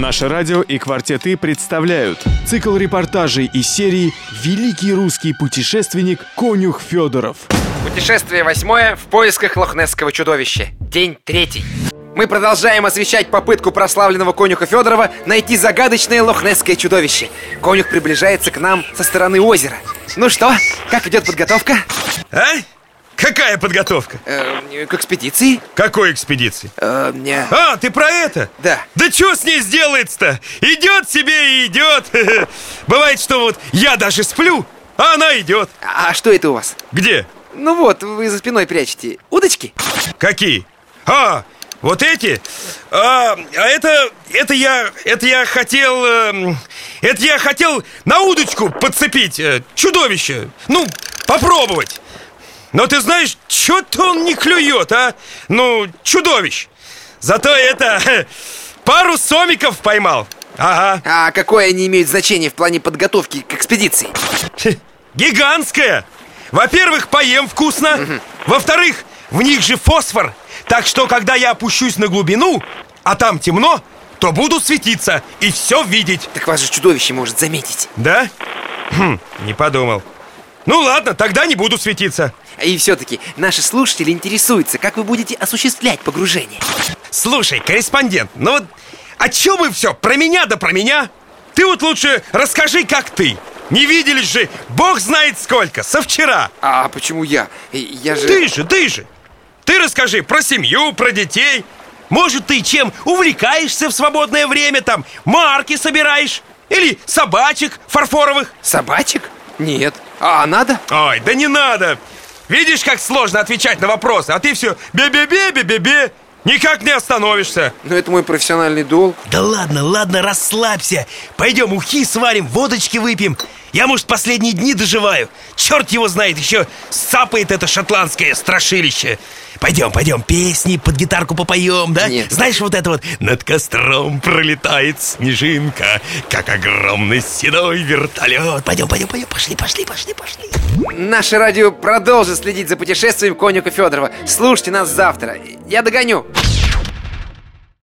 Наше радио и «Квартеты» представляют цикл репортажей из серии «Великий русский путешественник Конюх Федоров». Путешествие восьмое в поисках лохнесского чудовища. День третий. Мы продолжаем освещать попытку прославленного конюха Федорова найти загадочное лохнесское чудовище. Конюх приближается к нам со стороны озера. Ну что, как идет подготовка? А? Какая подготовка? Э, к экспедиции? Какой экспедиции? Э, не... А, ты про это? Да. Да что с ней сделается-то? Идет себе и идет. Бывает, что вот я даже сплю, а она идет. А что это у вас? Где? Ну вот, вы за спиной прячете. Удочки? Какие? А, вот эти? А, а это, это я, это я хотел, э, это я хотел на удочку подцепить э, чудовище. Ну, попробовать. Но ты знаешь, что-то он не клюет, а? Ну, чудовищ. Зато это, пару сомиков поймал. Ага. А какое они имеют значение в плане подготовки к экспедиции? Гигантская. Во-первых, поем вкусно. Во-вторых, в них же фосфор. Так что, когда я опущусь на глубину, а там темно, то буду светиться и все видеть. Так вас же чудовище может заметить. Да? Хм, не подумал. Ну ладно, тогда не буду светиться. И все-таки наши слушатели интересуются, как вы будете осуществлять погружение. Слушай, корреспондент, ну вот о чем вы все? Про меня да про меня? Ты вот лучше расскажи, как ты. Не виделись же, бог знает сколько, со вчера. А почему я? Я же... Ты же, ты же. Ты расскажи про семью, про детей. Может, ты чем увлекаешься в свободное время там? Марки собираешь? Или собачек фарфоровых? Собачек? Нет. А надо? Ой, да не надо. Видишь, как сложно отвечать на вопросы, а ты все бе-бе-бе-бе-бе-бе. Никак не остановишься. Но это мой профессиональный долг. Да ладно, ладно, расслабься. Пойдем ухи сварим, водочки выпьем. Я, может, последние дни доживаю. Черт его знает, еще сапает это шотландское страшилище. Пойдем, пойдем, песни под гитарку попоем, да? Нет. Знаешь, вот это вот Над костром пролетает снежинка Как огромный седой вертолет Пойдем, пойдем, пойдем, пошли, пошли, пошли, пошли Наше радио продолжит следить за путешествием конюка Федорова. Слушайте нас завтра. Я догоню.